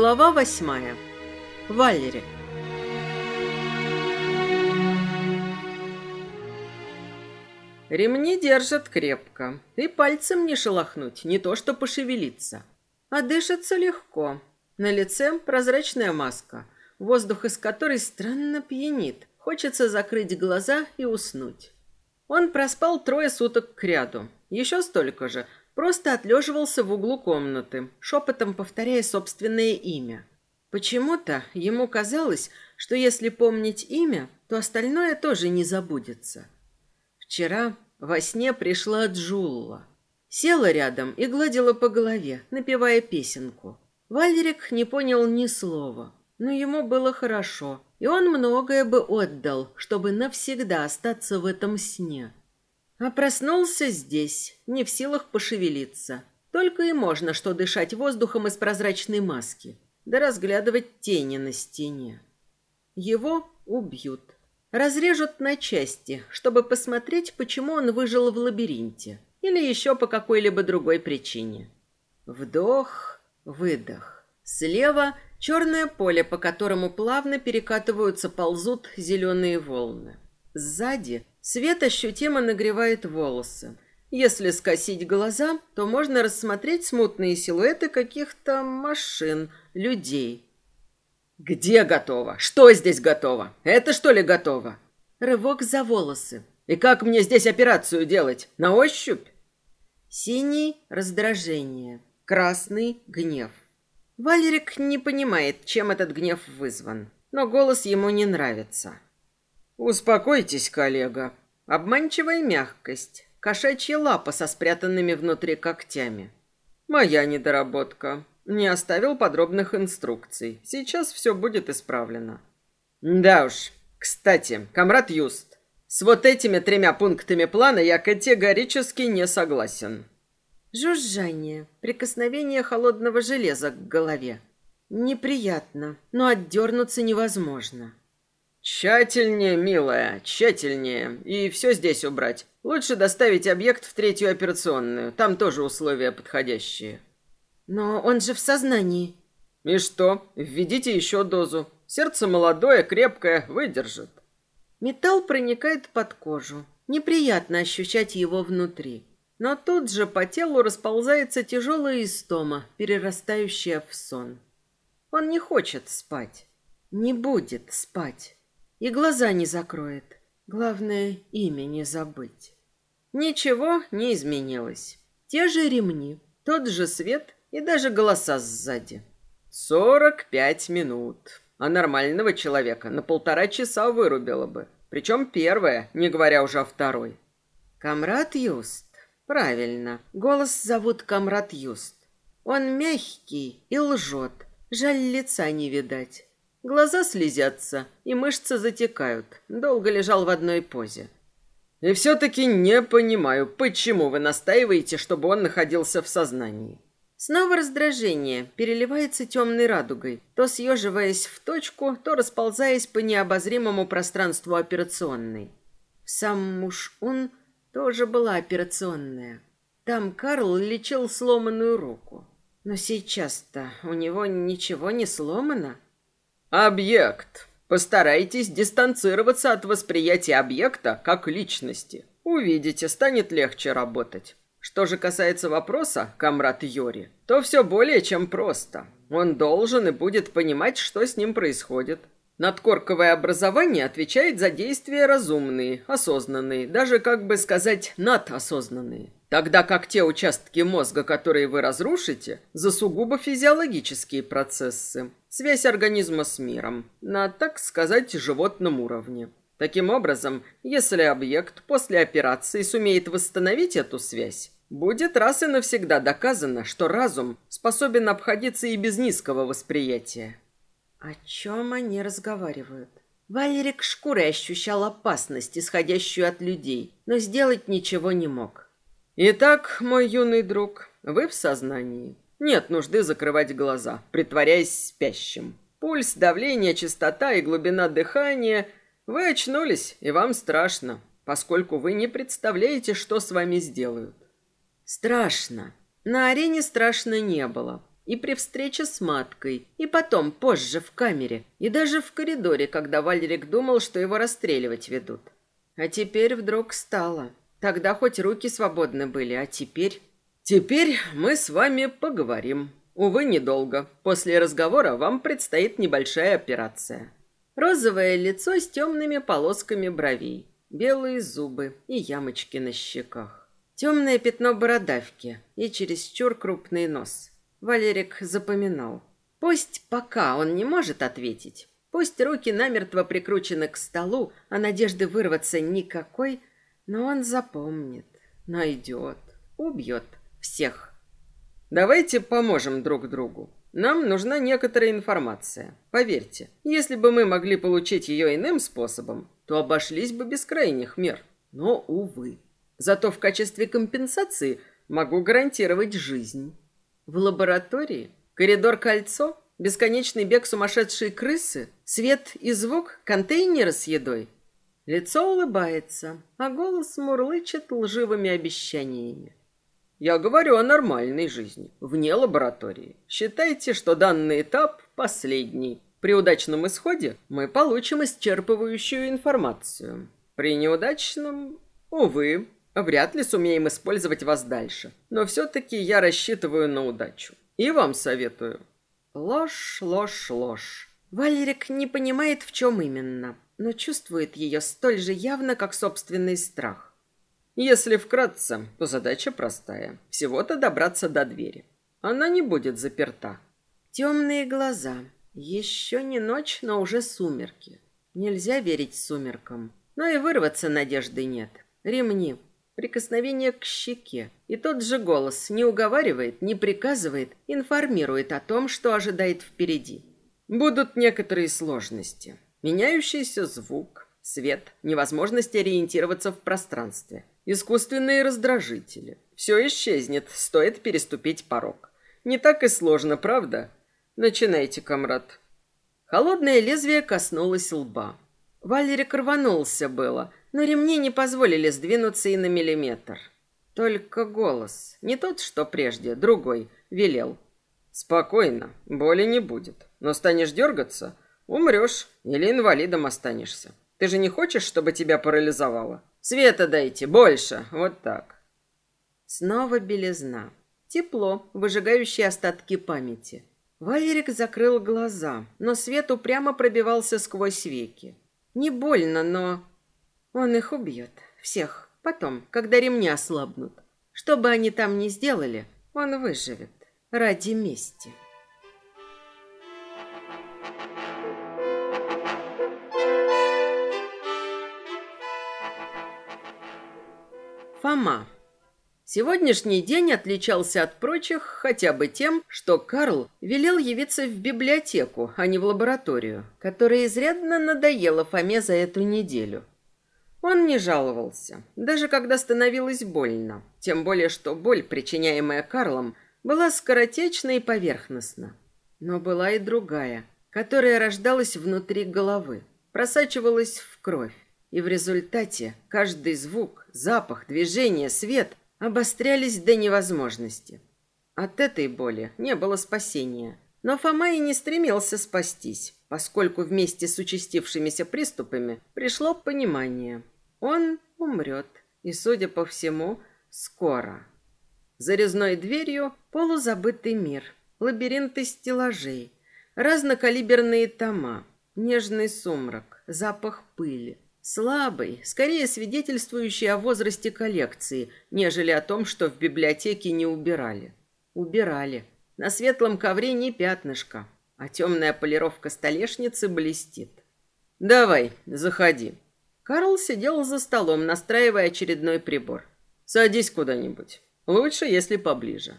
Глава восьмая. Валери. Ремни держат крепко, и пальцем не шелохнуть, не то что пошевелиться. А дышится легко. На лице прозрачная маска, воздух из которой странно пьянит. Хочется закрыть глаза и уснуть. Он проспал трое суток к ряду. Еще столько же. Просто отлеживался в углу комнаты, шепотом повторяя собственное имя. Почему-то ему казалось, что если помнить имя, то остальное тоже не забудется. Вчера во сне пришла Джулла. Села рядом и гладила по голове, напевая песенку. Вальрик не понял ни слова, но ему было хорошо, и он многое бы отдал, чтобы навсегда остаться в этом сне. А проснулся здесь, не в силах пошевелиться. Только и можно что дышать воздухом из прозрачной маски, да разглядывать тени на стене. Его убьют. Разрежут на части, чтобы посмотреть, почему он выжил в лабиринте. Или еще по какой-либо другой причине. Вдох, выдох. Слева черное поле, по которому плавно перекатываются, ползут зеленые волны. Сзади свет ощутимо нагревает волосы. Если скосить глаза, то можно рассмотреть смутные силуэты каких-то машин, людей – «Где готово? Что здесь готово? Это что ли готово?» Рывок за волосы. «И как мне здесь операцию делать? На ощупь?» Синий – раздражение. Красный – гнев. Валерик не понимает, чем этот гнев вызван, но голос ему не нравится. «Успокойтесь, коллега». Обманчивая мягкость. Кошачья лапа со спрятанными внутри когтями. «Моя недоработка. Не оставил подробных инструкций. Сейчас все будет исправлено. Да уж. Кстати, комрад Юст, с вот этими тремя пунктами плана я категорически не согласен. Жужжание, прикосновение холодного железа к голове. Неприятно, но отдернуться невозможно. Тщательнее, милая, тщательнее. И все здесь убрать. Лучше доставить объект в третью операционную. Там тоже условия подходящие. Но он же в сознании. И что? Введите еще дозу. Сердце молодое, крепкое, выдержит. Металл проникает под кожу. Неприятно ощущать его внутри. Но тут же по телу расползается тяжелая истома, перерастающая в сон. Он не хочет спать. Не будет спать. И глаза не закроет. Главное, имя не забыть. Ничего не изменилось. Те же ремни, тот же свет и даже голоса сзади. Сорок пять минут. А нормального человека на полтора часа вырубило бы. Причем первое, не говоря уже о второй. Камрад Юст. Правильно. Голос зовут Камрад Юст. Он мягкий и лжет. Жаль, лица не видать. Глаза слезятся, и мышцы затекают. Долго лежал в одной позе. И все-таки не понимаю, почему вы настаиваете, чтобы он находился в сознании. Снова раздражение переливается темной радугой, то съеживаясь в точку, то расползаясь по необозримому пространству операционной. Сам Муш-Ун тоже была операционная. Там Карл лечил сломанную руку. Но сейчас-то у него ничего не сломано. Объект. Постарайтесь дистанцироваться от восприятия объекта как личности. Увидите, станет легче работать. Что же касается вопроса, комрад Йори, то все более чем просто. Он должен и будет понимать, что с ним происходит. Надкорковое образование отвечает за действия разумные, осознанные, даже, как бы сказать, надосознанные. Тогда как те участки мозга, которые вы разрушите, за сугубо физиологические процессы. Связь организма с миром. На, так сказать, животном уровне. Таким образом, если объект после операции сумеет восстановить эту связь, будет раз и навсегда доказано, что разум способен обходиться и без низкого восприятия. О чем они разговаривают? Валерик шкурой ощущал опасность, исходящую от людей, но сделать ничего не мог. Итак, мой юный друг, вы в сознании. Нет нужды закрывать глаза, притворяясь спящим. Пульс, давление, частота и глубина дыхания – вы очнулись, и вам страшно, поскольку вы не представляете, что с вами сделают. Страшно. На арене страшно не было. и при встрече с маткой, и потом, позже, в камере, и даже в коридоре, когда Валерик думал, что его расстреливать ведут. А теперь вдруг стало. Тогда хоть руки свободны были, а теперь... Теперь мы с вами поговорим. Увы, недолго. После разговора вам предстоит небольшая операция. Розовое лицо с темными полосками бровей, белые зубы и ямочки на щеках. Темное пятно бородавки и чересчур крупный нос. Валерик запоминал. Пусть пока он не может ответить, пусть руки намертво прикручены к столу, а надежды вырваться никакой, но он запомнит, найдет, убьет всех. Давайте поможем друг другу. Нам нужна некоторая информация. Поверьте, если бы мы могли получить ее иным способом, то обошлись бы без крайних мер. Но, увы. Зато в качестве компенсации могу гарантировать жизнь. В лаборатории? Коридор-кольцо? Бесконечный бег сумасшедшей крысы? Свет и звук контейнера с едой? Лицо улыбается, а голос мурлычет лживыми обещаниями. Я говорю о нормальной жизни, вне лаборатории. Считайте, что данный этап последний. При удачном исходе мы получим исчерпывающую информацию. При неудачном, увы, Вряд ли сумеем использовать вас дальше. Но все-таки я рассчитываю на удачу. И вам советую. Ложь, ложь, ложь. Валерик не понимает, в чем именно, но чувствует ее столь же явно, как собственный страх. Если вкратце, то задача простая. Всего-то добраться до двери. Она не будет заперта. Темные глаза. Еще не ночь, но уже сумерки. Нельзя верить сумеркам. Но и вырваться надежды нет. Ремни, Прикосновение к щеке. И тот же голос не уговаривает, не приказывает, информирует о том, что ожидает впереди. Будут некоторые сложности. Меняющийся звук, свет, невозможность ориентироваться в пространстве, искусственные раздражители. Все исчезнет, стоит переступить порог. Не так и сложно, правда? Начинайте, комрад. Холодное лезвие коснулось лба. Валерик рванулся было, но ремни не позволили сдвинуться и на миллиметр. Только голос, не тот, что прежде, другой, велел. «Спокойно, боли не будет. Но станешь дергаться, умрешь или инвалидом останешься. Ты же не хочешь, чтобы тебя парализовало? Света дайте, больше, вот так». Снова белизна. Тепло, выжигающее остатки памяти. Валерик закрыл глаза, но свет упрямо пробивался сквозь веки. Не больно, но он их убьет. Всех. Потом, когда ремни ослабнут. Что бы они там ни сделали, он выживет. Ради мести. Фома. Сегодняшний день отличался от прочих хотя бы тем, что Карл велел явиться в библиотеку, а не в лабораторию, которая изрядно надоела Фоме за эту неделю. Он не жаловался, даже когда становилось больно. Тем более, что боль, причиняемая Карлом, была скоротечна и поверхностна. Но была и другая, которая рождалась внутри головы, просачивалась в кровь. И в результате каждый звук, запах, движение, свет обострялись до невозможности. От этой боли не было спасения. Но Фома и не стремился спастись, поскольку вместе с участившимися приступами пришло понимание. Он умрет, и, судя по всему, скоро. За резной дверью полузабытый мир, лабиринты стеллажей, разнокалиберные тома, нежный сумрак, запах пыли. Слабый, скорее свидетельствующий о возрасте коллекции, нежели о том, что в библиотеке не убирали. Убирали. На светлом ковре не пятнышко, а темная полировка столешницы блестит. «Давай, заходи», Карл сидел за столом, настраивая очередной прибор. «Садись куда-нибудь. Лучше, если поближе».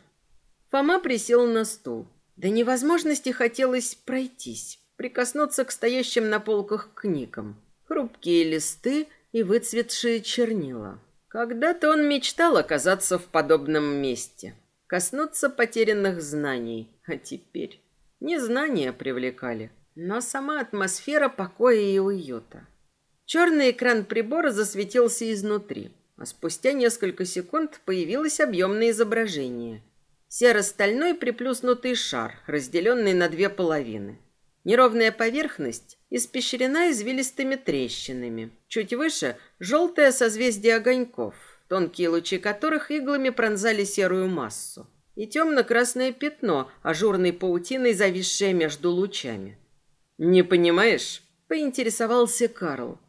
Фома присел на стул. До невозможности хотелось пройтись, прикоснуться к стоящим на полках книгам. Хрупкие листы и выцветшие чернила. Когда-то он мечтал оказаться в подобном месте, коснуться потерянных знаний, а теперь не знания привлекали, но сама атмосфера покоя и уюта. Черный экран прибора засветился изнутри, а спустя несколько секунд появилось объемное изображение. Серо-стальной приплюснутый шар, разделенный на две половины. Неровная поверхность испещрена извилистыми трещинами. Чуть выше – желтое созвездие огоньков, тонкие лучи которых иглами пронзали серую массу. И темно-красное пятно, ажурной паутиной, зависшее между лучами. «Не понимаешь?» – поинтересовался Карл.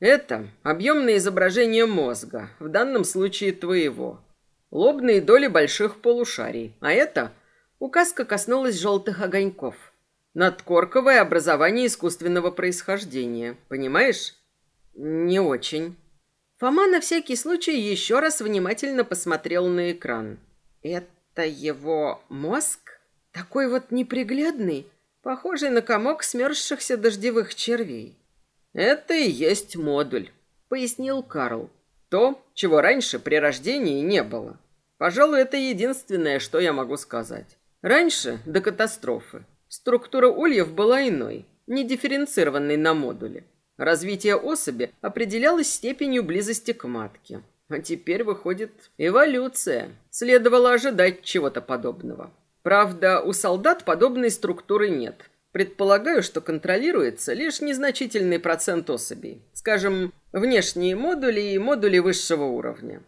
«Это объемное изображение мозга, в данном случае твоего. Лобные доли больших полушарий. А это...» Указка коснулась желтых огоньков – Надкорковое образование искусственного происхождения. Понимаешь? Не очень. Фома на всякий случай еще раз внимательно посмотрел на экран. Это его мозг? Такой вот неприглядный, похожий на комок смерзшихся дождевых червей. Это и есть модуль, пояснил Карл. То, чего раньше при рождении не было. Пожалуй, это единственное, что я могу сказать. Раньше, до катастрофы, Структура ульев была иной, не дифференцированной на модуле. Развитие особи определялось степенью близости к матке. А теперь выходит эволюция. Следовало ожидать чего-то подобного. Правда, у солдат подобной структуры нет. Предполагаю, что контролируется лишь незначительный процент особей. Скажем, внешние модули и модули высшего уровня.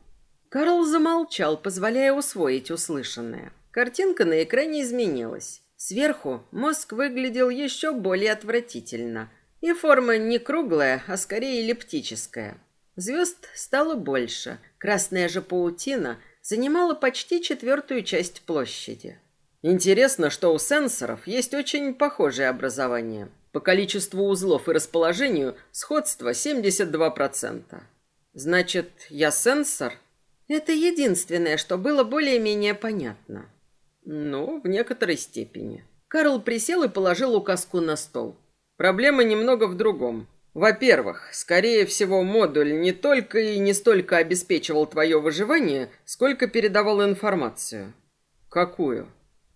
Карл замолчал, позволяя усвоить услышанное. Картинка на экране изменилась. Сверху мозг выглядел еще более отвратительно, и форма не круглая, а скорее эллиптическая. Звезд стало больше, красная же паутина занимала почти четвертую часть площади. Интересно, что у сенсоров есть очень похожее образование. По количеству узлов и расположению сходство 72%. Значит, я сенсор? Это единственное, что было более-менее понятно. Ну, в некоторой степени. Карл присел и положил указку на стол. Проблема немного в другом. Во-первых, скорее всего, модуль не только и не столько обеспечивал твое выживание, сколько передавал информацию. Какую?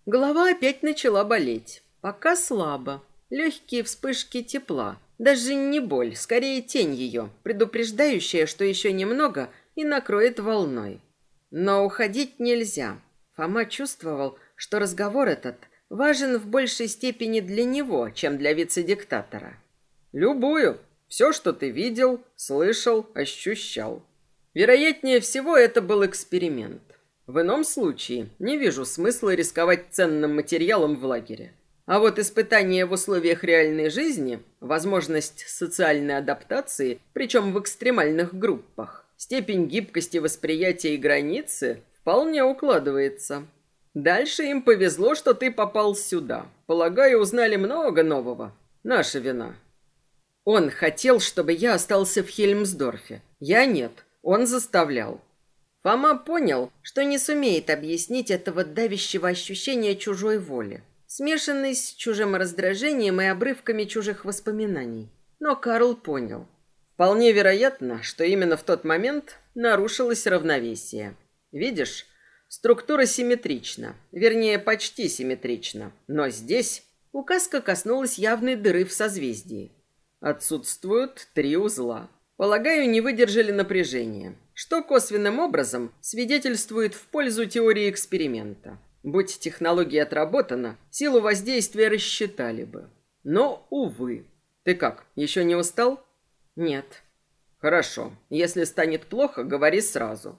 Голова опять начала болеть. Пока слабо. Легкие вспышки тепла. Даже не боль, скорее тень ее, предупреждающая, что еще немного и накроет волной. Но уходить нельзя. Фома чувствовал, что разговор этот важен в большей степени для него, чем для вице-диктатора. Любую. Все, что ты видел, слышал, ощущал. Вероятнее всего, это был эксперимент. В ином случае не вижу смысла рисковать ценным материалом в лагере. А вот испытание в условиях реальной жизни, возможность социальной адаптации, причем в экстремальных группах, степень гибкости восприятия и границы Вполне укладывается. Дальше им повезло, что ты попал сюда. Полагаю, узнали много нового. Наша вина. Он хотел, чтобы я остался в Хельмсдорфе. Я нет. Он заставлял. Фома понял, что не сумеет объяснить этого давящего ощущения чужой воли, смешанной с чужим раздражением и обрывками чужих воспоминаний. Но Карл понял. Вполне вероятно, что именно в тот момент нарушилось равновесие. Видишь, структура симметрична, вернее, почти симметрична, но здесь указка коснулась явной дыры в созвездии. Отсутствуют три узла. Полагаю, не выдержали напряжения, что косвенным образом свидетельствует в пользу теории эксперимента. Будь технология отработана, силу воздействия рассчитали бы. Но, увы. Ты как, еще не устал? Нет. Хорошо. Если станет плохо, говори сразу.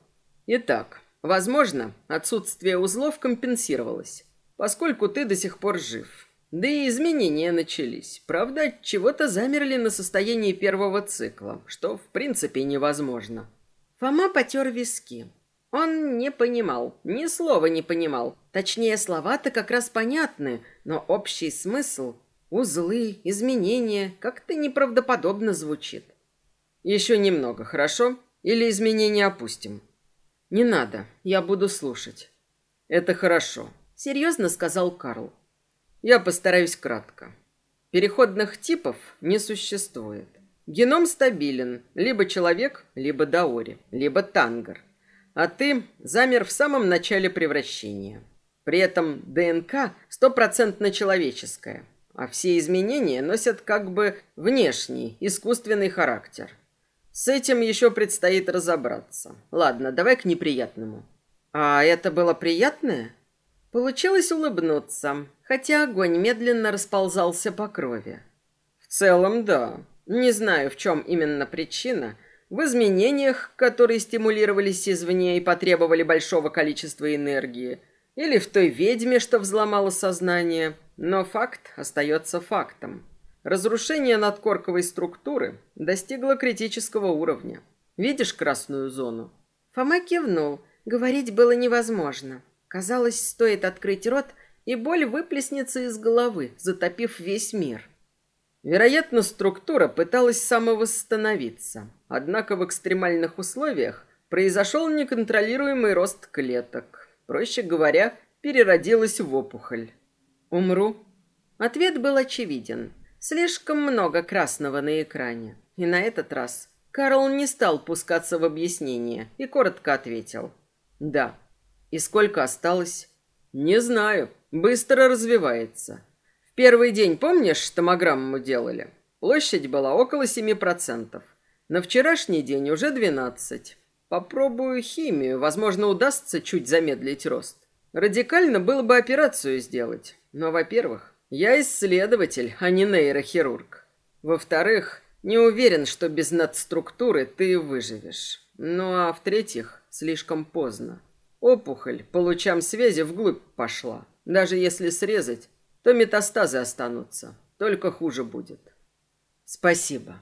Итак, Возможно, отсутствие узлов компенсировалось, поскольку ты до сих пор жив. Да и изменения начались. Правда, чего-то замерли на состоянии первого цикла, что в принципе невозможно. Фома потер виски. Он не понимал, ни слова не понимал. Точнее, слова-то как раз понятны, но общий смысл, узлы, изменения, как-то неправдоподобно звучит. Еще немного, хорошо? Или изменения опустим? Не надо, я буду слушать. Это хорошо, серьезно сказал Карл. Я постараюсь кратко. Переходных типов не существует. Геном стабилен, либо человек, либо даори, либо тангар. А ты замер в самом начале превращения. При этом ДНК стопроцентно человеческая, а все изменения носят как бы внешний, искусственный характер – с этим еще предстоит разобраться. Ладно, давай к неприятному. А это было приятное? Получилось улыбнуться, хотя огонь медленно расползался по крови. В целом, да. Не знаю, в чем именно причина. В изменениях, которые стимулировались извне и потребовали большого количества энергии. Или в той ведьме, что взломала сознание. Но факт остается фактом. Разрушение надкорковой структуры достигло критического уровня. Видишь красную зону? Фома кивнул. Говорить было невозможно. Казалось, стоит открыть рот, и боль выплеснется из головы, затопив весь мир. Вероятно, структура пыталась самовосстановиться. Однако в экстремальных условиях произошел неконтролируемый рост клеток. Проще говоря, переродилась в опухоль. «Умру?» Ответ был очевиден. Слишком много красного на экране. И на этот раз Карл не стал пускаться в объяснение и коротко ответил. «Да». И сколько осталось? Не знаю. Быстро развивается. В первый день, помнишь, томограмму делали? Площадь была около 7%. На вчерашний день уже 12. Попробую химию, возможно, удастся чуть замедлить рост. Радикально было бы операцию сделать. Но, во-первых, я исследователь, а не нейрохирург. Во-вторых, не уверен, что без надструктуры ты выживешь. Ну а в-третьих, слишком поздно. Опухоль по лучам связи вглубь пошла. Даже если срезать, то метастазы останутся. Только хуже будет. Спасибо.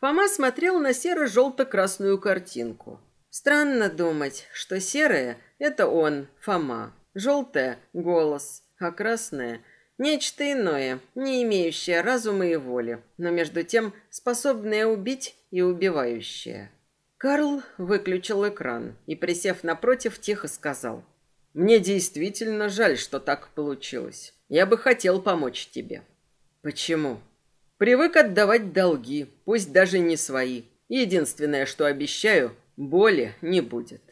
Фома смотрел на серо-желто-красную картинку. Странно думать, что серое — это он, Фома. Желтое — голос, а красное — нечто иное, не имеющее разума и воли, но между тем способное убить и убивающее. Карл выключил экран и, присев напротив, тихо сказал. «Мне действительно жаль, что так получилось. Я бы хотел помочь тебе». «Почему?» «Привык отдавать долги, пусть даже не свои. Единственное, что обещаю, боли не будет».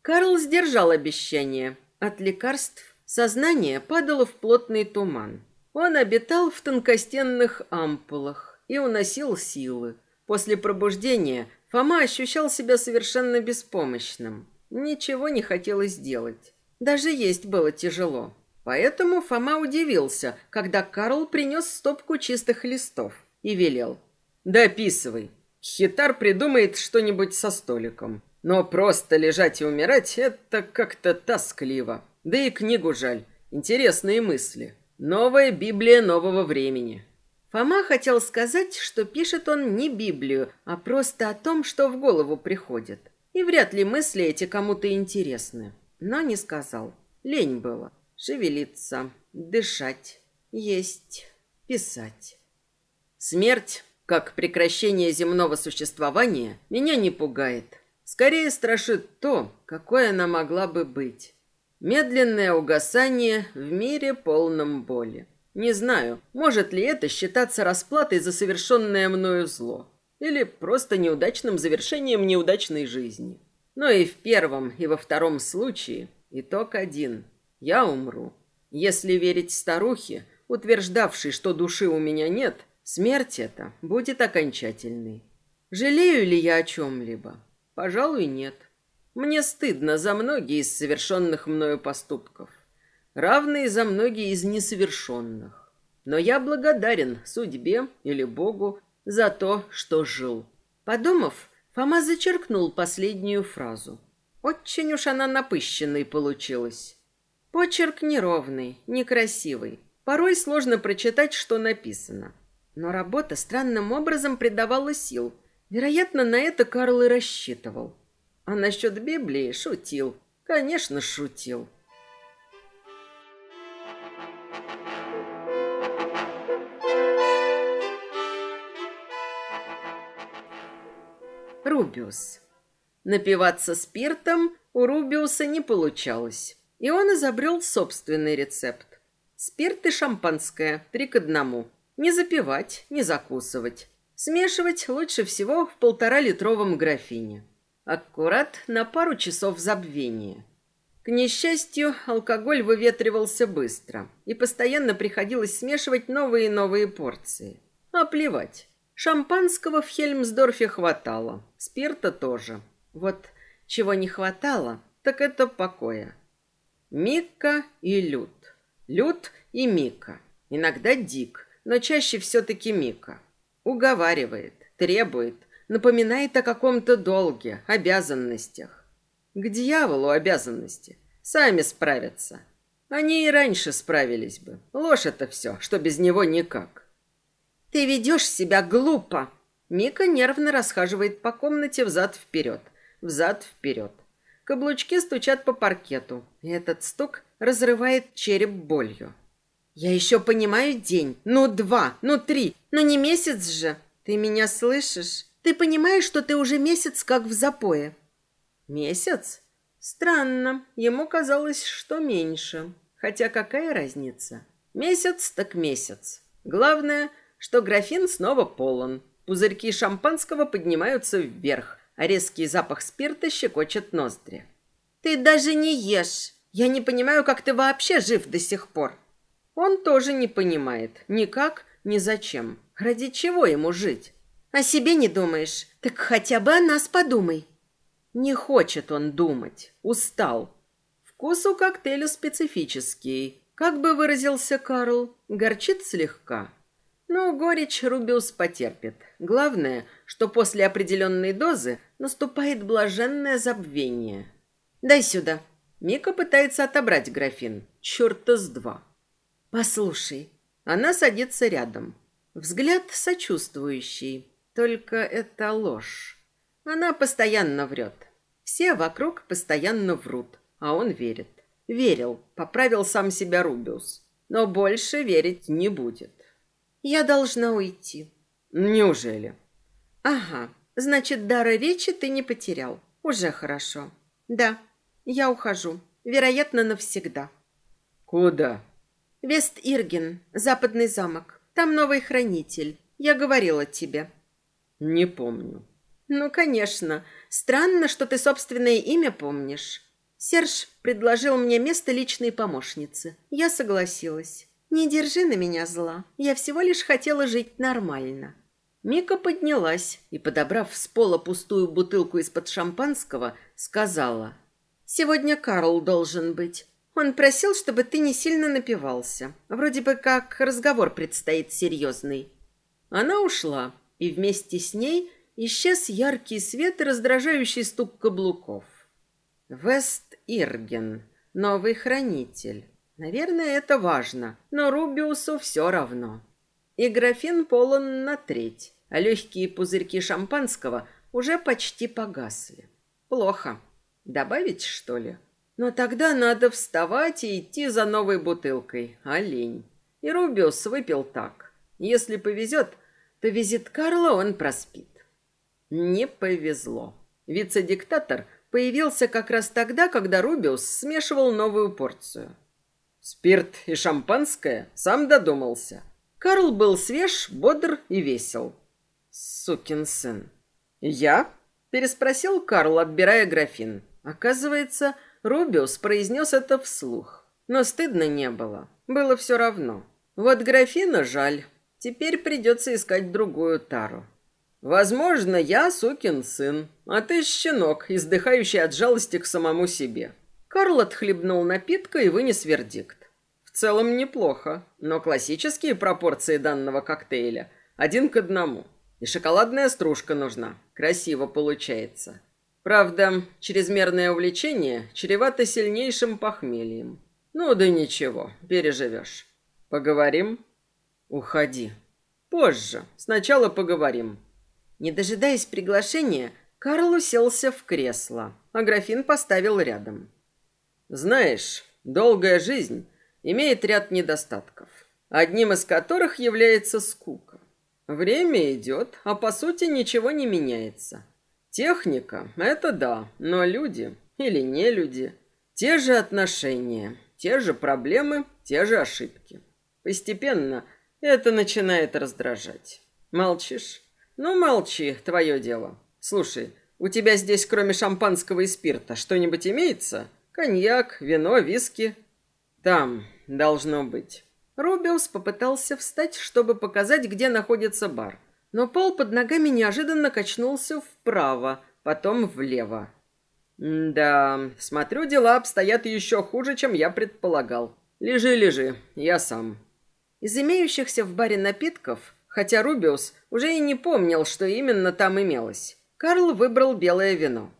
Карл сдержал обещание. От лекарств сознание падало в плотный туман. Он обитал в тонкостенных ампулах и уносил силы. После пробуждения Фома ощущал себя совершенно беспомощным. Ничего не хотелось делать. Даже есть было тяжело. Поэтому Фома удивился, когда Карл принес стопку чистых листов и велел. «Дописывай. Хитар придумает что-нибудь со столиком. Но просто лежать и умирать — это как-то тоскливо. Да и книгу жаль. Интересные мысли. Новая Библия нового времени. Фома хотел сказать, что пишет он не Библию, а просто о том, что в голову приходит. И вряд ли мысли эти кому-то интересны. Но не сказал. Лень было. Шевелиться, дышать, есть, писать. Смерть, как прекращение земного существования, меня не пугает. Скорее страшит то, какой она могла бы быть. Медленное угасание в мире полном боли. Не знаю, может ли это считаться расплатой за совершенное мною зло. Или просто неудачным завершением неудачной жизни. Но и в первом, и во втором случае итог один. Я умру. Если верить старухе, утверждавшей, что души у меня нет, смерть эта будет окончательной. Жалею ли я о чем-либо? Пожалуй, нет. Мне стыдно за многие из совершенных мною поступков равные за многие из несовершенных. Но я благодарен судьбе или Богу за то, что жил. Подумав, Фома зачеркнул последнюю фразу. Очень уж она напыщенной получилась. Почерк неровный, некрасивый. Порой сложно прочитать, что написано. Но работа странным образом придавала сил. Вероятно, на это Карл и рассчитывал. А насчет Библии шутил. Конечно, шутил. Рубиус. Напиваться спиртом у Рубиуса не получалось, и он изобрел собственный рецепт. Спирт и шампанское, три к одному. Не запивать, не закусывать. Смешивать лучше всего в полтора-литровом графине. Аккурат на пару часов забвения. К несчастью, алкоголь выветривался быстро, и постоянно приходилось смешивать новые и новые порции. А плевать. Шампанского в Хельмсдорфе хватало, спирта тоже. Вот чего не хватало, так это покоя. Мика и Люд. Люд и Мика. Иногда Дик, но чаще все-таки Мика. Уговаривает, требует, напоминает о каком-то долге, обязанностях. К дьяволу обязанности. Сами справятся. Они и раньше справились бы. Ложь это все, что без него никак. Ты ведешь себя глупо. Мика нервно расхаживает по комнате взад-вперед, взад-вперед. Каблучки стучат по паркету, и этот стук разрывает череп болью. Я еще понимаю день, ну два, ну три, но не месяц же. Ты меня слышишь? Ты понимаешь, что ты уже месяц как в запое? Месяц? Странно, ему казалось, что меньше. Хотя какая разница? Месяц так месяц. Главное, что графин снова полон. Пузырьки шампанского поднимаются вверх, а резкий запах спирта щекочет ноздри. «Ты даже не ешь! Я не понимаю, как ты вообще жив до сих пор!» Он тоже не понимает. Никак, ни зачем. Ради чего ему жить? О себе не думаешь? Так хотя бы о нас подумай. Не хочет он думать. Устал. Вкус у коктейля специфический. Как бы выразился Карл, горчит слегка. Но горечь Рубиус потерпит. Главное, что после определенной дозы наступает блаженное забвение. «Дай сюда». Мика пытается отобрать графин. Чёрта с два. «Послушай». Она садится рядом. Взгляд сочувствующий. Только это ложь. Она постоянно врет. Все вокруг постоянно врут, а он верит. Верил, поправил сам себя Рубиус. Но больше верить не будет. Я должна уйти. Неужели? Ага. Значит, дара речи ты не потерял. Уже хорошо. Да, я ухожу. Вероятно, навсегда. Куда? Вест-Ирген, западный замок. Там новый хранитель. Я говорила тебе. Не помню. Ну, конечно. Странно, что ты собственное имя помнишь. Серж предложил мне место личной помощницы. Я согласилась. Не держи на меня зла. Я всего лишь хотела жить нормально. Мика поднялась и, подобрав с пола пустую бутылку из-под шампанского, сказала. «Сегодня Карл должен быть. Он просил, чтобы ты не сильно напивался. Вроде бы как разговор предстоит серьезный». Она ушла, и вместе с ней исчез яркий свет и раздражающий стук каблуков. Вест-Ирген, новый хранитель. Наверное, это важно, но Рубиусу все равно. И графин полон на треть, а легкие пузырьки шампанского уже почти погасли. Плохо. Добавить, что ли? Но тогда надо вставать и идти за новой бутылкой. Олень. И Рубиус выпил так. Если повезет, то визит Карла он проспит. Не повезло. Вице-диктатор появился как раз тогда, когда Рубиус смешивал новую порцию. Спирт и шампанское сам додумался. Карл был свеж, бодр и весел. Сукин сын. Я? Переспросил Карл, отбирая графин. Оказывается, Рубиус произнес это вслух. Но стыдно не было. Было все равно. Вот графина жаль. Теперь придется искать другую тару. Возможно, я сукин сын, а ты щенок, издыхающий от жалости к самому себе. Карл отхлебнул напитка и вынес вердикт. В целом неплохо, но классические пропорции данного коктейля один к одному. И шоколадная стружка нужна. Красиво получается. Правда, чрезмерное увлечение чревато сильнейшим похмельем. Ну да ничего, переживешь. Поговорим? Уходи. Позже. Сначала поговорим. Не дожидаясь приглашения, Карл уселся в кресло, а графин поставил рядом. Знаешь, долгая жизнь имеет ряд недостатков, одним из которых является скука. Время идет, а по сути ничего не меняется. Техника – это да, но люди или не люди – те же отношения, те же проблемы, те же ошибки. Постепенно это начинает раздражать. Молчишь? Ну, молчи, твое дело. Слушай, у тебя здесь кроме шампанского и спирта что-нибудь имеется? Коньяк, вино, виски. Там должно быть. Рубиус попытался встать, чтобы показать, где находится бар. Но пол под ногами неожиданно качнулся вправо, потом влево. Да, смотрю, дела обстоят еще хуже, чем я предполагал. Лежи, лежи, я сам. Из имеющихся в баре напитков, хотя Рубиус уже и не помнил, что именно там имелось, Карл выбрал белое вино.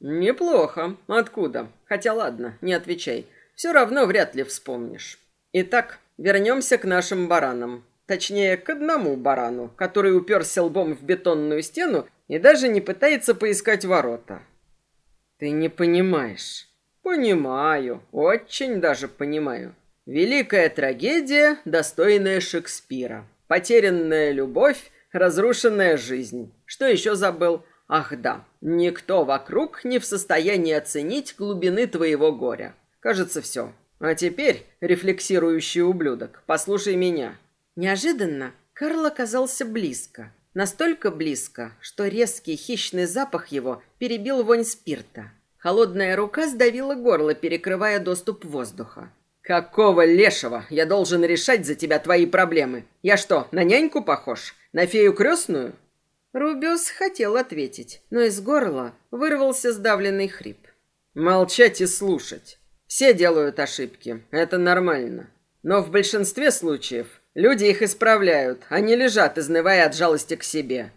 Неплохо. Откуда? Хотя ладно, не отвечай. Все равно вряд ли вспомнишь. Итак, вернемся к нашим баранам. Точнее, к одному барану, который уперся лбом в бетонную стену и даже не пытается поискать ворота. Ты не понимаешь. Понимаю, очень даже понимаю. Великая трагедия, достойная Шекспира. Потерянная любовь, разрушенная жизнь. Что еще забыл? Ах да, никто вокруг не в состоянии оценить глубины твоего горя. Кажется, все. А теперь, рефлексирующий ублюдок, послушай меня. Неожиданно Карл оказался близко. Настолько близко, что резкий хищный запах его перебил вонь спирта. Холодная рука сдавила горло, перекрывая доступ воздуха. «Какого лешего я должен решать за тебя твои проблемы? Я что, на няньку похож? На фею крестную?» Рубиус хотел ответить, но из горла вырвался сдавленный хрип. «Молчать и слушать. Все делают ошибки, это нормально. Но в большинстве случаев Люди их исправляют, они лежат, изнывая от жалости к себе.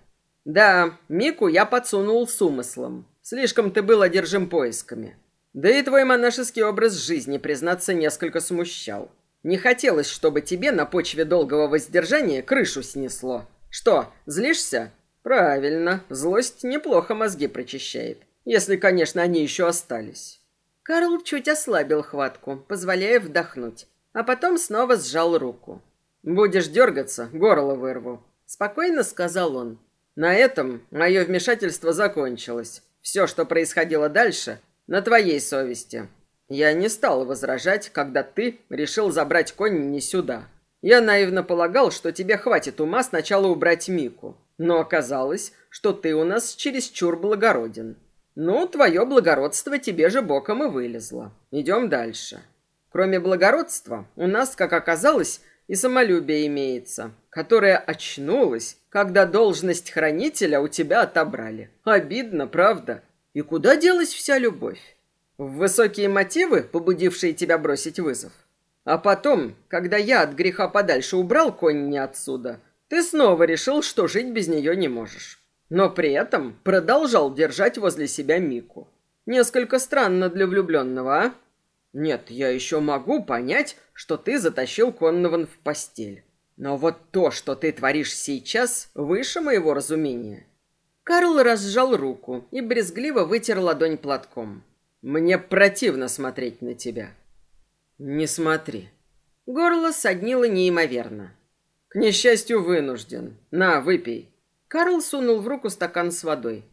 Да, Мику я подсунул с умыслом. Слишком ты был одержим поисками. Да и твой монашеский образ жизни, признаться, несколько смущал. Не хотелось, чтобы тебе на почве долгого воздержания крышу снесло. Что, злишься? Правильно, злость неплохо мозги прочищает. Если, конечно, они еще остались. Карл чуть ослабил хватку, позволяя вдохнуть, а потом снова сжал руку. «Будешь дергаться, горло вырву», — спокойно сказал он. «На этом мое вмешательство закончилось. Все, что происходило дальше, на твоей совести. Я не стал возражать, когда ты решил забрать конь не сюда. Я наивно полагал, что тебе хватит ума сначала убрать Мику. Но оказалось, что ты у нас чересчур благороден. Ну, твое благородство тебе же боком и вылезло. Идем дальше. Кроме благородства, у нас, как оказалось, и самолюбие имеется, которое очнулось, когда должность хранителя у тебя отобрали. Обидно, правда? И куда делась вся любовь? В высокие мотивы, побудившие тебя бросить вызов? А потом, когда я от греха подальше убрал конь не отсюда, ты снова решил, что жить без нее не можешь. Но при этом продолжал держать возле себя Мику. Несколько странно для влюбленного, а? Нет, я еще могу понять, что ты затащил Коннован в постель. Но вот то, что ты творишь сейчас, выше моего разумения. Карл разжал руку и брезгливо вытер ладонь платком. Мне противно смотреть на тебя. Не смотри. Горло соднило неимоверно. К несчастью, вынужден. На, выпей. Карл сунул в руку стакан с водой.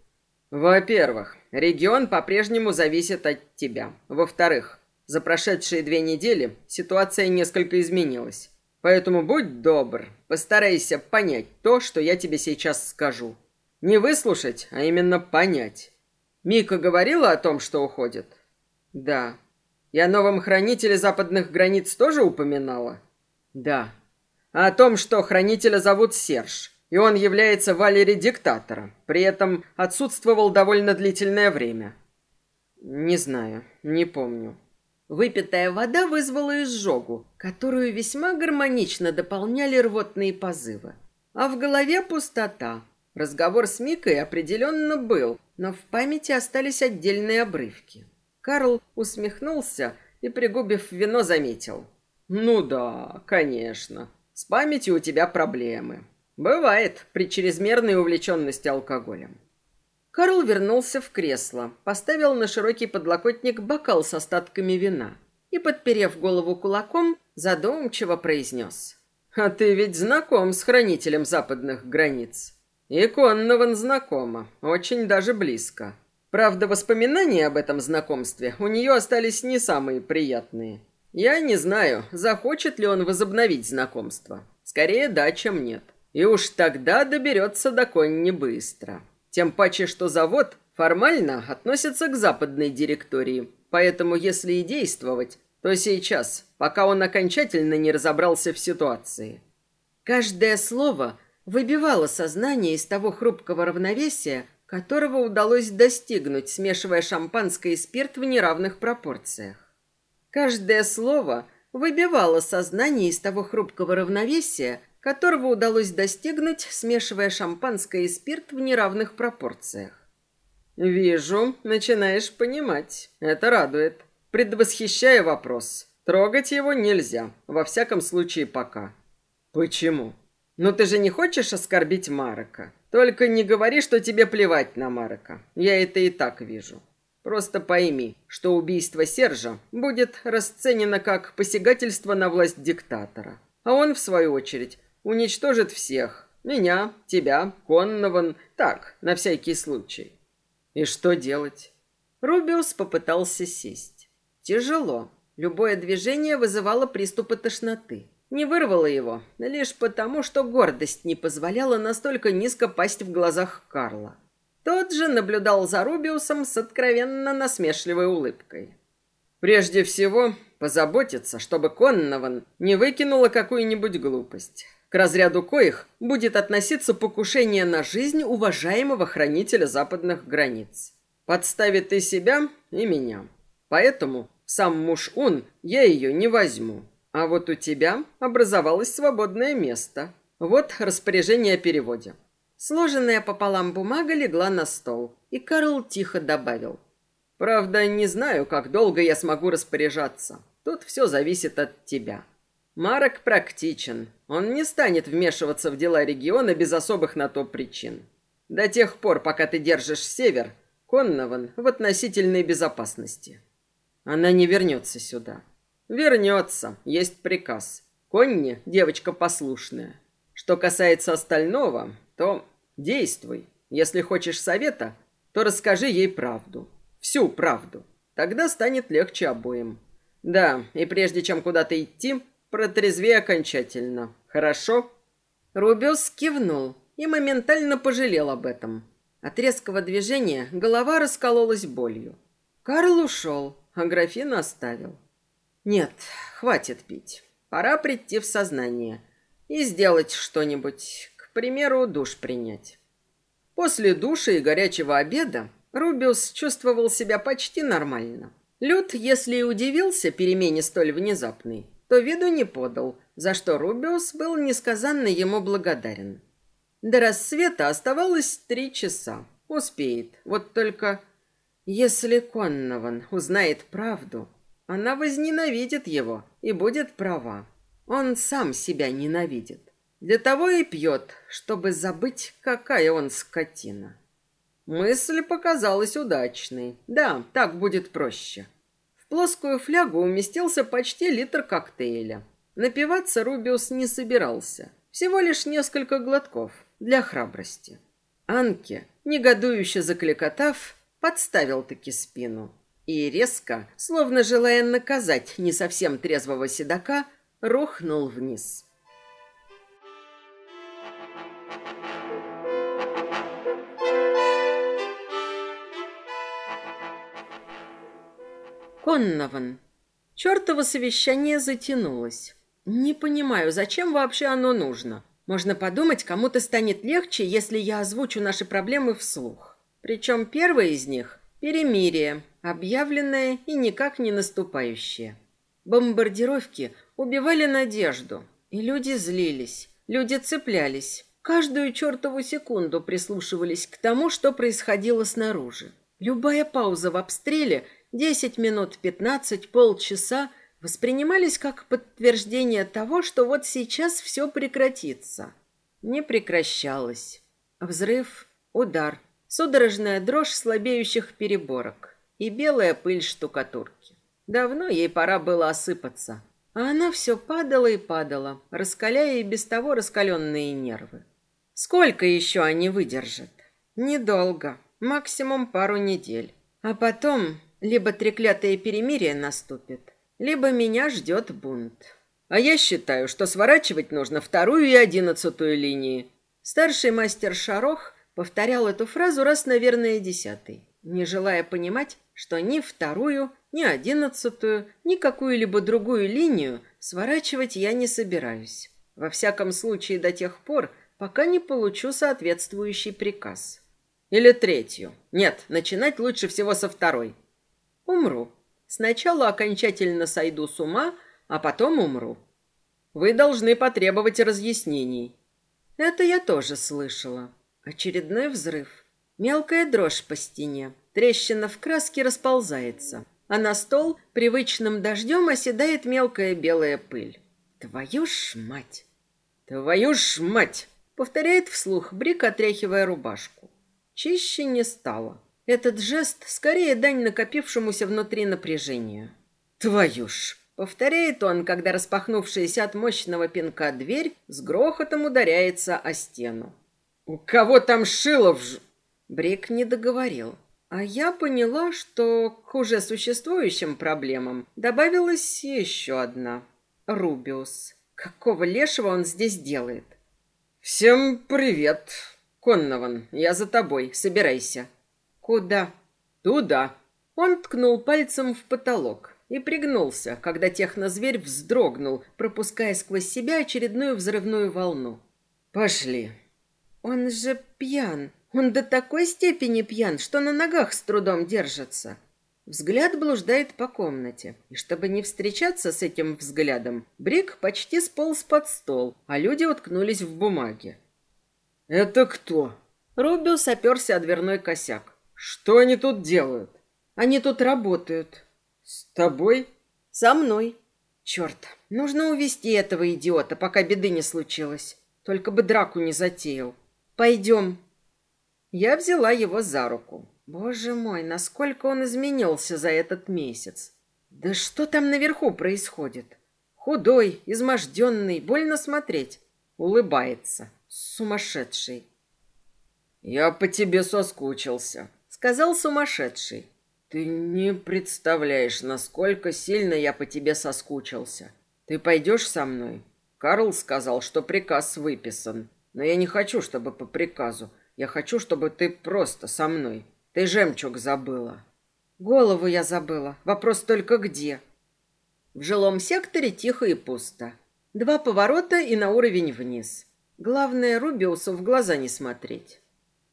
Во-первых, регион по-прежнему зависит от тебя. Во-вторых, за прошедшие две недели ситуация несколько изменилась. Поэтому будь добр, постарайся понять то, что я тебе сейчас скажу. Не выслушать, а именно понять. Мика говорила о том, что уходит? Да. И о новом хранителе западных границ тоже упоминала? Да. А о том, что хранителя зовут Серж, и он является Валери диктатора, при этом отсутствовал довольно длительное время. Не знаю, не помню. Выпитая вода вызвала изжогу, которую весьма гармонично дополняли рвотные позывы. А в голове пустота. Разговор с Микой определенно был, но в памяти остались отдельные обрывки. Карл усмехнулся и, пригубив вино, заметил. «Ну да, конечно. С памятью у тебя проблемы. Бывает при чрезмерной увлеченности алкоголем. Карл вернулся в кресло, поставил на широкий подлокотник бокал с остатками вина и, подперев голову кулаком, задумчиво произнес. «А ты ведь знаком с хранителем западных границ. И Коннован знакома, очень даже близко. Правда, воспоминания об этом знакомстве у нее остались не самые приятные. Я не знаю, захочет ли он возобновить знакомство. Скорее да, чем нет. И уж тогда доберется до конь не быстро». Тем паче, что завод формально относится к западной директории. Поэтому, если и действовать, то сейчас, пока он окончательно не разобрался в ситуации. Каждое слово выбивало сознание из того хрупкого равновесия, которого удалось достигнуть, смешивая шампанское и спирт в неравных пропорциях. Каждое слово выбивало сознание из того хрупкого равновесия, которого удалось достигнуть, смешивая шампанское и спирт в неравных пропорциях. «Вижу, начинаешь понимать. Это радует. Предвосхищая вопрос. Трогать его нельзя, во всяком случае пока». «Почему?» «Ну ты же не хочешь оскорбить Марока? Только не говори, что тебе плевать на Марока. Я это и так вижу. Просто пойми, что убийство Сержа будет расценено как посягательство на власть диктатора. А он, в свою очередь, уничтожит всех. Меня, тебя, Коннован. Так, на всякий случай. И что делать? Рубиус попытался сесть. Тяжело. Любое движение вызывало приступы тошноты. Не вырвало его, лишь потому, что гордость не позволяла настолько низко пасть в глазах Карла. Тот же наблюдал за Рубиусом с откровенно насмешливой улыбкой. Прежде всего, позаботиться, чтобы Коннован не выкинула какую-нибудь глупость. К разряду коих будет относиться покушение на жизнь уважаемого хранителя западных границ. Подставит и себя, и меня. Поэтому сам муж Ун я ее не возьму. А вот у тебя образовалось свободное место. Вот распоряжение о переводе. Сложенная пополам бумага легла на стол, и Карл тихо добавил. «Правда, не знаю, как долго я смогу распоряжаться. Тут все зависит от тебя. Марок практичен. Он не станет вмешиваться в дела региона без особых на то причин. До тех пор, пока ты держишь север, Коннован в относительной безопасности. Она не вернется сюда. Вернется, есть приказ. Конни – девочка послушная. Что касается остального, то действуй. Если хочешь совета, то расскажи ей правду. Всю правду. Тогда станет легче обоим. Да, и прежде чем куда-то идти, протрезвей окончательно. Хорошо?» Рубиус кивнул и моментально пожалел об этом. От резкого движения голова раскололась болью. Карл ушел, а графин оставил. «Нет, хватит пить. Пора прийти в сознание и сделать что-нибудь примеру, душ принять. После душа и горячего обеда Рубиус чувствовал себя почти нормально. Люд, если и удивился перемене столь внезапной, то виду не подал, за что Рубиус был несказанно ему благодарен. До рассвета оставалось три часа. Успеет. Вот только... Если Коннован узнает правду, она возненавидит его и будет права. Он сам себя ненавидит. Для того и пьет, чтобы забыть, какая он скотина. Мысль показалась удачной. Да, так будет проще. В плоскую флягу уместился почти литр коктейля. Напиваться Рубиус не собирался. Всего лишь несколько глотков для храбрости. Анке, негодующе закликотав, подставил-таки спину. И резко, словно желая наказать не совсем трезвого седока, рухнул вниз. Коннован. Чёртово совещание затянулось. Не понимаю, зачем вообще оно нужно. Можно подумать, кому-то станет легче, если я озвучу наши проблемы вслух. Причем первое из них – перемирие, объявленное и никак не наступающее. Бомбардировки убивали надежду, и люди злились, люди цеплялись. Каждую чертову секунду прислушивались к тому, что происходило снаружи. Любая пауза в обстреле Десять минут, пятнадцать, полчаса воспринимались как подтверждение того, что вот сейчас все прекратится. Не прекращалось. Взрыв, удар, судорожная дрожь слабеющих переборок и белая пыль штукатурки. Давно ей пора было осыпаться, а она все падала и падала, раскаляя и без того раскаленные нервы. Сколько еще они выдержат? Недолго, максимум пару недель. А потом либо треклятое перемирие наступит, либо меня ждет бунт. А я считаю, что сворачивать нужно вторую и одиннадцатую линии. Старший мастер Шарох повторял эту фразу раз, наверное, десятый, не желая понимать, что ни вторую, ни одиннадцатую, ни какую-либо другую линию сворачивать я не собираюсь. Во всяком случае, до тех пор, пока не получу соответствующий приказ. Или третью? Нет, начинать лучше всего со второй. Умру. Сначала окончательно сойду с ума, а потом умру. Вы должны потребовать разъяснений. Это я тоже слышала. Очередной взрыв. Мелкая дрожь по стене. Трещина в краске расползается. А на стол привычным дождем оседает мелкая белая пыль. Твою ж мать! Твою ж мать! Повторяет вслух Брик, отряхивая рубашку. Чище не стало. Этот жест скорее дань накопившемуся внутри напряжению. «Твою ж!» — повторяет он, когда распахнувшаяся от мощного пинка дверь с грохотом ударяется о стену. «У кого там шило в ж...» Брик не договорил. А я поняла, что к уже существующим проблемам добавилась еще одна. Рубиус. Какого лешего он здесь делает? «Всем привет!» «Коннован, я за тобой, собирайся». «Куда?» «Туда». Он ткнул пальцем в потолок и пригнулся, когда технозверь вздрогнул, пропуская сквозь себя очередную взрывную волну. «Пошли». «Он же пьян. Он до такой степени пьян, что на ногах с трудом держится». Взгляд блуждает по комнате, и чтобы не встречаться с этим взглядом, Брик почти сполз под стол, а люди уткнулись в бумаге. «Это кто?» Рубиус оперся о дверной косяк. «Что они тут делают?» «Они тут работают». «С тобой?» «Со мной». «Черт, нужно увести этого идиота, пока беды не случилось. Только бы драку не затеял. Пойдем». Я взяла его за руку. Боже мой, насколько он изменился за этот месяц. Да что там наверху происходит? Худой, изможденный, больно смотреть. Улыбается. Сумасшедший. «Я по тебе соскучился», — сказал сумасшедший. «Ты не представляешь, насколько сильно я по тебе соскучился. Ты пойдешь со мной?» Карл сказал, что приказ выписан. Но я не хочу, чтобы по приказу. Я хочу, чтобы ты просто со мной. Ты жемчуг забыла. Голову я забыла. Вопрос только где. В жилом секторе тихо и пусто. Два поворота и на уровень вниз. Главное, Рубиусу в глаза не смотреть.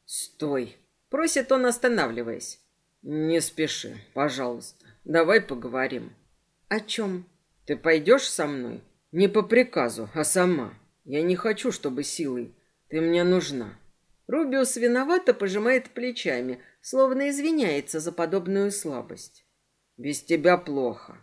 «Стой!» — просит он, останавливаясь. «Не спеши, пожалуйста. Давай поговорим». «О чем?» «Ты пойдешь со мной? Не по приказу, а сама. Я не хочу, чтобы силой. Ты мне нужна». Рубиус виновато пожимает плечами, словно извиняется за подобную слабость. «Без тебя плохо».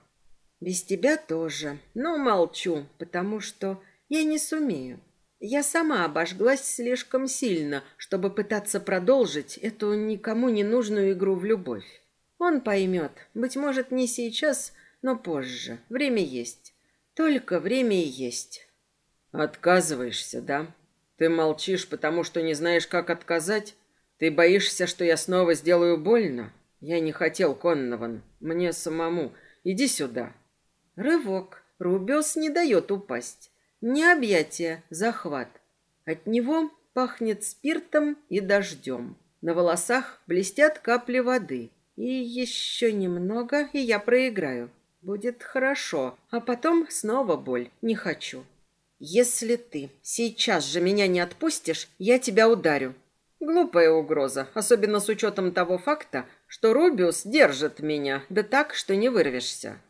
«Без тебя тоже. Но молчу, потому что я не сумею. Я сама обожглась слишком сильно, чтобы пытаться продолжить эту никому не нужную игру в любовь. Он поймет, быть может, не сейчас, но позже. Время есть. Только время и есть. Отказываешься, да? Ты молчишь, потому что не знаешь, как отказать? Ты боишься, что я снова сделаю больно? Я не хотел, Коннован. Мне самому. Иди сюда. Рывок. Рубиус не дает упасть. Не объятие, захват. От него пахнет спиртом и дождем. На волосах блестят капли воды. И еще немного, и я проиграю. Будет хорошо, а потом снова боль. Не хочу. Если ты сейчас же меня не отпустишь, я тебя ударю. Глупая угроза, особенно с учетом того факта, что Рубиус держит меня, да так, что не вырвешься.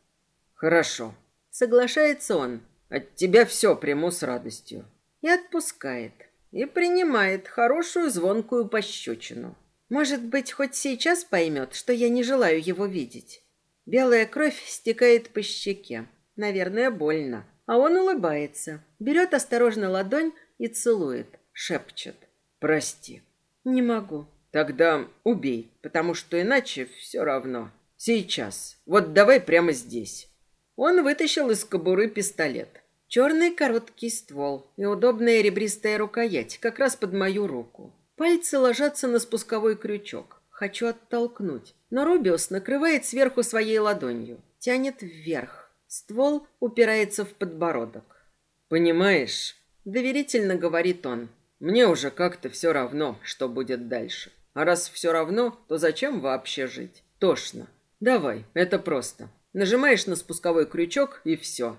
Хорошо. Соглашается он. От тебя все приму с радостью. И отпускает. И принимает хорошую звонкую пощечину. Может быть, хоть сейчас поймет, что я не желаю его видеть. Белая кровь стекает по щеке. Наверное, больно. А он улыбается, берет осторожно ладонь и целует, шепчет. «Прости». «Не могу». «Тогда убей, потому что иначе все равно. Сейчас. Вот давай прямо здесь». Он вытащил из кобуры пистолет. Черный короткий ствол и удобная ребристая рукоять, как раз под мою руку. Пальцы ложатся на спусковой крючок. Хочу оттолкнуть, но Рубиус накрывает сверху своей ладонью, тянет вверх. Ствол упирается в подбородок. «Понимаешь?» – доверительно говорит он. «Мне уже как-то все равно, что будет дальше. А раз все равно, то зачем вообще жить? Тошно. Давай, это просто. Нажимаешь на спусковой крючок и все.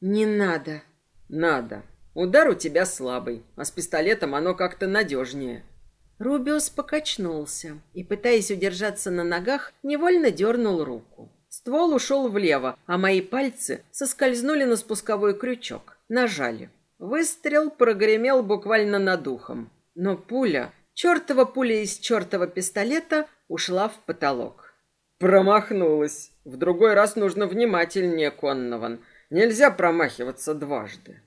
«Не надо». «Надо. Удар у тебя слабый, а с пистолетом оно как-то надежнее». Рубиус покачнулся и, пытаясь удержаться на ногах, невольно дернул руку. Ствол ушел влево, а мои пальцы соскользнули на спусковой крючок. Нажали. Выстрел прогремел буквально над ухом. Но пуля, чертова пуля из чертова пистолета, ушла в потолок. Промахнулась. В другой раз нужно внимательнее, Коннован. Нельзя промахиваться дважды.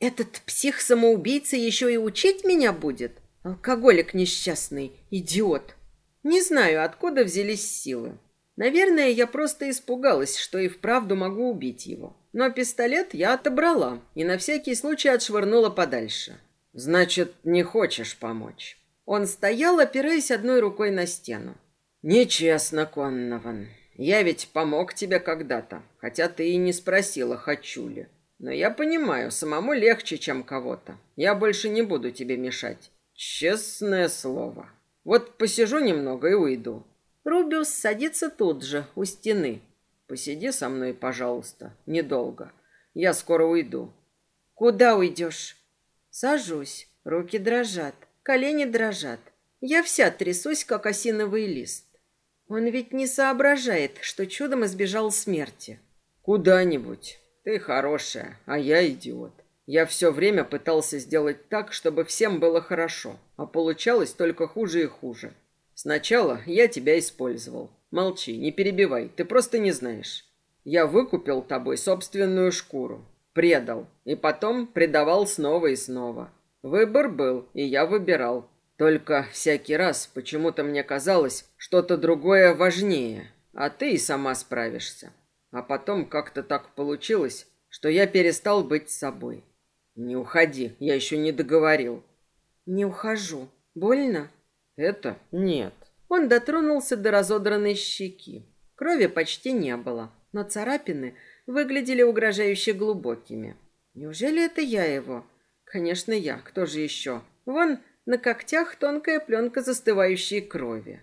Этот псих-самоубийца еще и учить меня будет? Алкоголик несчастный, идиот. Не знаю, откуда взялись силы. Наверное, я просто испугалась, что и вправду могу убить его. Но пистолет я отобрала и на всякий случай отшвырнула подальше. Значит, не хочешь помочь? Он стоял, опираясь одной рукой на стену. Нечестно, Коннован. Я ведь помог тебе когда-то, хотя ты и не спросила, хочу ли. Но я понимаю, самому легче, чем кого-то. Я больше не буду тебе мешать. Честное слово. Вот посижу немного и уйду. Рубиус садится тут же, у стены. Посиди со мной, пожалуйста, недолго. Я скоро уйду. Куда уйдешь? Сажусь. Руки дрожат, колени дрожат. Я вся трясусь, как осиновый лист. Он ведь не соображает, что чудом избежал смерти. Куда-нибудь. Ты хорошая, а я идиот. Я все время пытался сделать так, чтобы всем было хорошо, а получалось только хуже и хуже. Сначала я тебя использовал. Молчи, не перебивай, ты просто не знаешь. Я выкупил тобой собственную шкуру, предал, и потом предавал снова и снова. Выбор был, и я выбирал. Только всякий раз почему-то мне казалось, что-то другое важнее, а ты и сама справишься. А потом как-то так получилось, что я перестал быть собой. Не уходи, я еще не договорил. Не ухожу. Больно? Это нет. Он дотронулся до разодранной щеки. Крови почти не было, но царапины выглядели угрожающе глубокими. Неужели это я его? Конечно, я. Кто же еще? Вон на когтях тонкая пленка застывающей крови.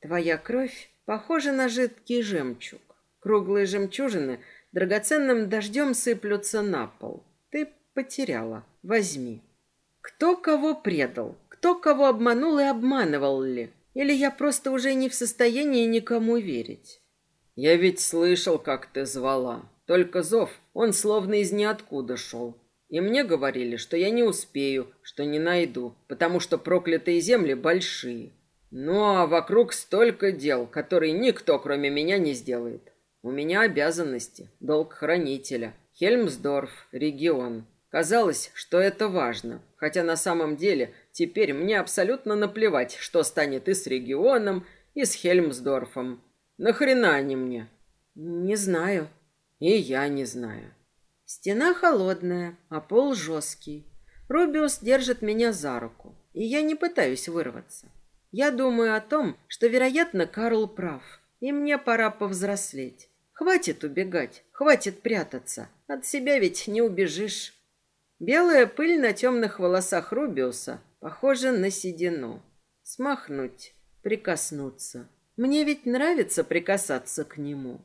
Твоя кровь похожа на жидкий жемчуг. Круглые жемчужины драгоценным дождем сыплются на пол. Ты Потеряла. Возьми. Кто кого предал? Кто кого обманул и обманывал ли? Или я просто уже не в состоянии никому верить? Я ведь слышал, как ты звала. Только зов, он словно из ниоткуда шел. И мне говорили, что я не успею, что не найду, потому что проклятые земли большие. Ну а вокруг столько дел, которые никто, кроме меня, не сделает. У меня обязанности, долг хранителя. Хельмсдорф, регион. Казалось, что это важно, хотя на самом деле теперь мне абсолютно наплевать, что станет и с регионом, и с Хельмсдорфом. Нахрена они мне? Не знаю. И я не знаю. Стена холодная, а пол жесткий. Рубиус держит меня за руку, и я не пытаюсь вырваться. Я думаю о том, что, вероятно, Карл прав, и мне пора повзрослеть. Хватит убегать, хватит прятаться. От себя ведь не убежишь. Белая пыль на темных волосах Рубиуса похожа на седину. Смахнуть, прикоснуться. Мне ведь нравится прикасаться к нему.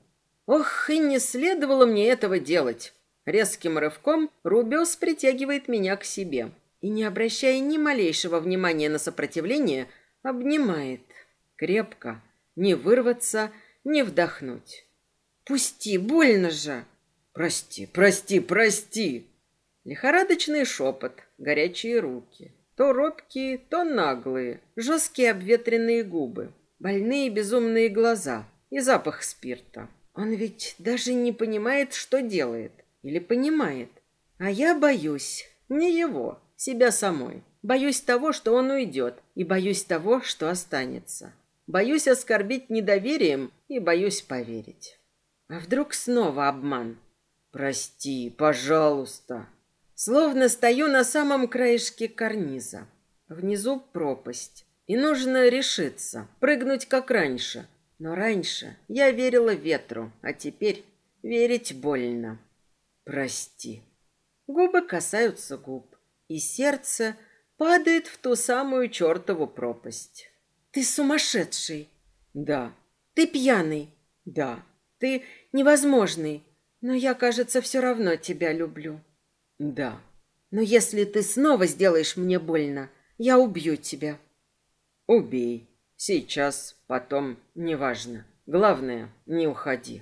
Ох, и не следовало мне этого делать. Резким рывком Рубиус притягивает меня к себе и, не обращая ни малейшего внимания на сопротивление, обнимает. Крепко, не вырваться, не вдохнуть. «Пусти, больно же!» «Прости, прости, прости!» Лихорадочный шепот, горячие руки. То робкие, то наглые, жесткие обветренные губы, больные безумные глаза и запах спирта. Он ведь даже не понимает, что делает. Или понимает. А я боюсь. Не его, себя самой. Боюсь того, что он уйдет, и боюсь того, что останется. Боюсь оскорбить недоверием и боюсь поверить. А вдруг снова обман? Прости, пожалуйста. Словно стою на самом краешке карниза. Внизу пропасть. И нужно решиться, прыгнуть как раньше. Но раньше я верила ветру, а теперь верить больно. Прости. Губы касаются губ, и сердце падает в ту самую чертову пропасть. Ты сумасшедший. Да. Ты пьяный. Да. Ты невозможный. Но я, кажется, все равно тебя люблю. Да. Но если ты снова сделаешь мне больно, я убью тебя. Убей. Сейчас, потом, неважно. Главное, не уходи.